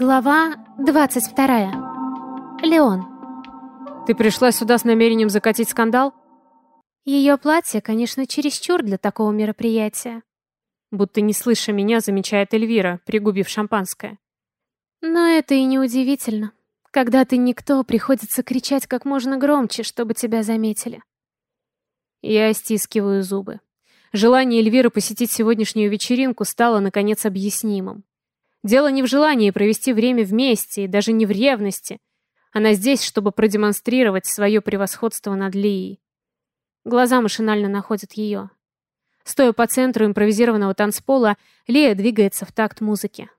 Глава 22. Леон. Ты пришла сюда с намерением закатить скандал? Ее платье, конечно, чересчур для такого мероприятия. Будто не слыша меня, замечает Эльвира, пригубив шампанское. Но это и не удивительно. Когда ты никто, приходится кричать как можно громче, чтобы тебя заметили. Я стискиваю зубы. Желание Эльвиры посетить сегодняшнюю вечеринку стало, наконец, объяснимым. Дело не в желании провести время вместе, и даже не в ревности. Она здесь, чтобы продемонстрировать свое превосходство над Лией. Глаза машинально находят ее. Стоя по центру импровизированного танцпола, Лия двигается в такт музыки.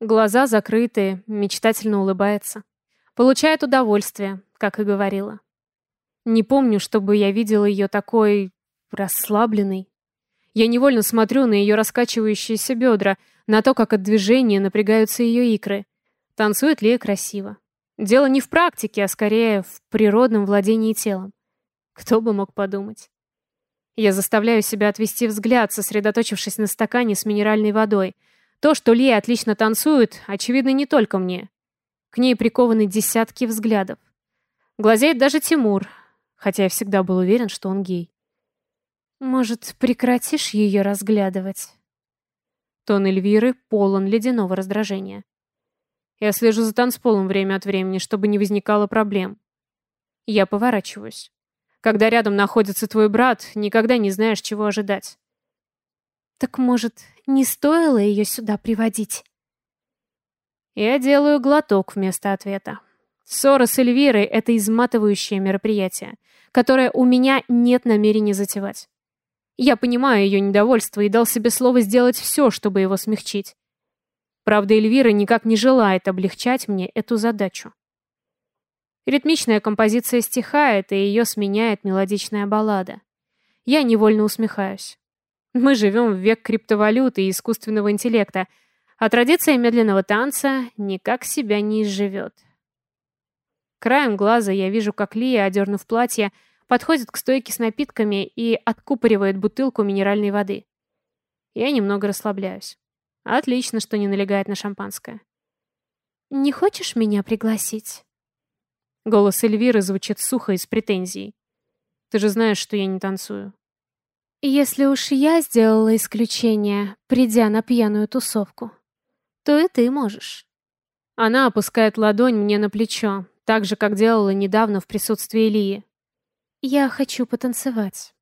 Глаза закрытые, мечтательно улыбается. Получает удовольствие, как и говорила. Не помню, чтобы я видела ее такой расслабленной. Я невольно смотрю на ее раскачивающиеся бедра, на то, как от движения напрягаются ее икры. Танцует Лия красиво. Дело не в практике, а скорее в природном владении телом. Кто бы мог подумать. Я заставляю себя отвести взгляд, сосредоточившись на стакане с минеральной водой. То, что Лия отлично танцует, очевидно не только мне. К ней прикованы десятки взглядов. Глазеет даже Тимур, хотя я всегда был уверен, что он гей. «Может, прекратишь ее разглядывать?» Тон Эльвиры полон ледяного раздражения. Я слежу за танцполом время от времени, чтобы не возникало проблем. Я поворачиваюсь. Когда рядом находится твой брат, никогда не знаешь, чего ожидать. Так, может, не стоило ее сюда приводить? Я делаю глоток вместо ответа. Ссора с Эльвирой — это изматывающее мероприятие, которое у меня нет намерения затевать. Я понимаю ее недовольство и дал себе слово сделать все, чтобы его смягчить. Правда, Эльвира никак не желает облегчать мне эту задачу. Ритмичная композиция стихает, и ее сменяет мелодичная баллада. Я невольно усмехаюсь. Мы живем в век криптовалюты и искусственного интеллекта, а традиция медленного танца никак себя не изживет. Краем глаза я вижу, как Лия, одернув платье, подходит к стойке с напитками и откупоривает бутылку минеральной воды. Я немного расслабляюсь. Отлично, что не налегает на шампанское. «Не хочешь меня пригласить?» Голос Эльвиры звучит сухо и с претензией. «Ты же знаешь, что я не танцую». «Если уж я сделала исключение, придя на пьяную тусовку, то и ты можешь». Она опускает ладонь мне на плечо, так же, как делала недавно в присутствии Ильи. «Я хочу потанцевать».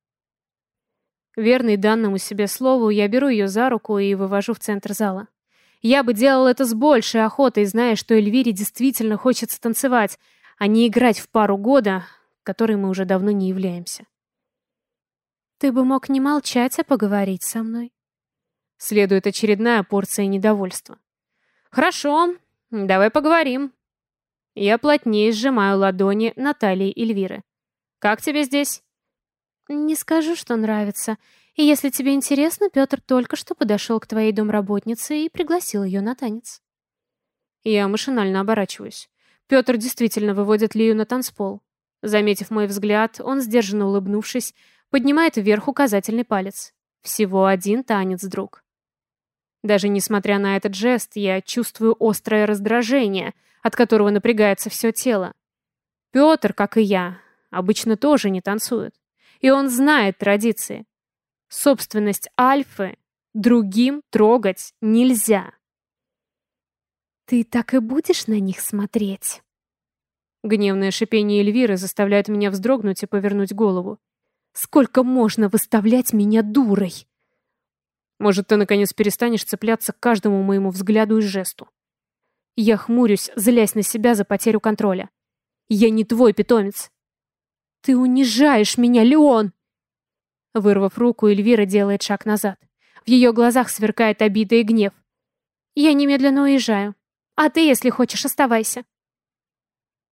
Верный данному себе слову, я беру ее за руку и вывожу в центр зала. Я бы делал это с большей охотой, зная, что Эльвире действительно хочется танцевать, а не играть в пару года, которой мы уже давно не являемся. «Ты бы мог не молчать, а поговорить со мной». Следует очередная порция недовольства. «Хорошо, давай поговорим». Я плотнее сжимаю ладони Натальи Эльвиры. «Как тебе здесь?» «Не скажу, что нравится. И если тебе интересно, Петр только что подошел к твоей домработнице и пригласил ее на танец». Я машинально оборачиваюсь. Петр действительно выводит Лию на танцпол. Заметив мой взгляд, он, сдержанно улыбнувшись, поднимает вверх указательный палец. Всего один танец, друг. Даже несмотря на этот жест, я чувствую острое раздражение, от которого напрягается все тело. Петр, как и я, обычно тоже не танцует. И он знает традиции. Собственность Альфы другим трогать нельзя. «Ты так и будешь на них смотреть?» Гневное шипение Эльвиры заставляет меня вздрогнуть и повернуть голову. «Сколько можно выставлять меня дурой?» «Может, ты, наконец, перестанешь цепляться к каждому моему взгляду и жесту?» Я хмурюсь, злясь на себя за потерю контроля. «Я не твой питомец. «Ты унижаешь меня, Леон!» Вырвав руку, Эльвира делает шаг назад. В ее глазах сверкает обида и гнев. «Я немедленно уезжаю. А ты, если хочешь, оставайся».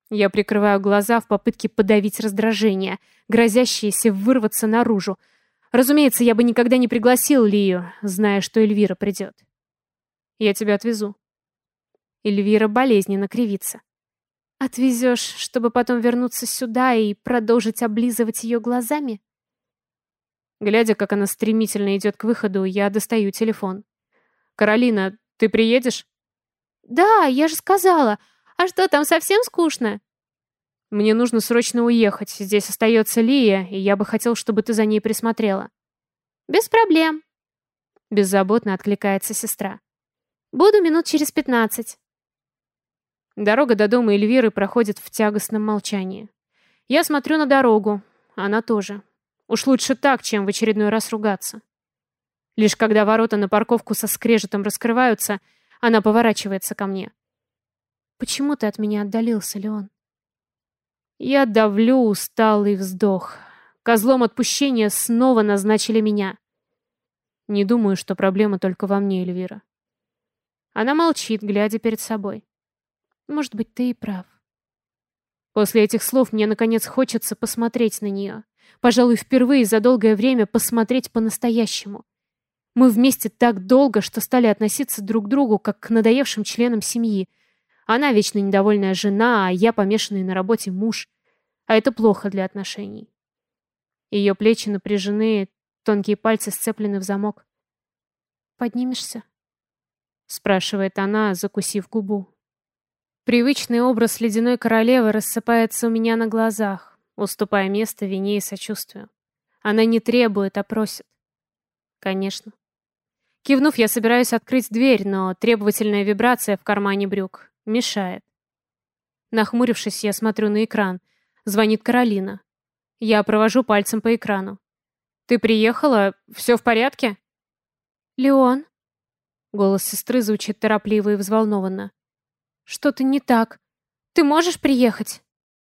Я прикрываю глаза в попытке подавить раздражение, грозящееся вырваться наружу. Разумеется, я бы никогда не пригласил Лию, зная, что Эльвира придет. «Я тебя отвезу». Эльвира болезненно кривится. Отвезешь, чтобы потом вернуться сюда и продолжить облизывать ее глазами? Глядя, как она стремительно идет к выходу, я достаю телефон. «Каролина, ты приедешь?» Да, я же сказала. А что, там совсем скучно? Мне нужно срочно уехать. Здесь остается Лия, и я бы хотел, чтобы ты за ней присмотрела. Без проблем. Беззаботно откликается сестра. Буду минут через пятнадцать. Дорога до дома Эльвиры проходит в тягостном молчании. Я смотрю на дорогу, она тоже. Уж лучше так, чем в очередной раз ругаться. Лишь когда ворота на парковку со скрежетом раскрываются, она поворачивается ко мне. «Почему ты от меня отдалился, Леон?» Я давлю усталый вздох. Козлом отпущения снова назначили меня. Не думаю, что проблема только во мне, Эльвира. Она молчит, глядя перед собой. Может быть, ты и прав. После этих слов мне, наконец, хочется посмотреть на нее. Пожалуй, впервые за долгое время посмотреть по-настоящему. Мы вместе так долго, что стали относиться друг к другу, как к надоевшим членам семьи. Она вечно недовольная жена, а я помешанный на работе муж. А это плохо для отношений. Ее плечи напряжены, тонкие пальцы сцеплены в замок. «Поднимешься?» спрашивает она, закусив губу. Привычный образ ледяной королевы рассыпается у меня на глазах, уступая место вине и сочувствию. Она не требует, а просит. Конечно. Кивнув, я собираюсь открыть дверь, но требовательная вибрация в кармане брюк мешает. Нахмурившись, я смотрю на экран. Звонит Каролина. Я провожу пальцем по экрану. «Ты приехала? Все в порядке?» «Леон?» Голос сестры звучит торопливо и взволнованно. Что-то не так. Ты можешь приехать?»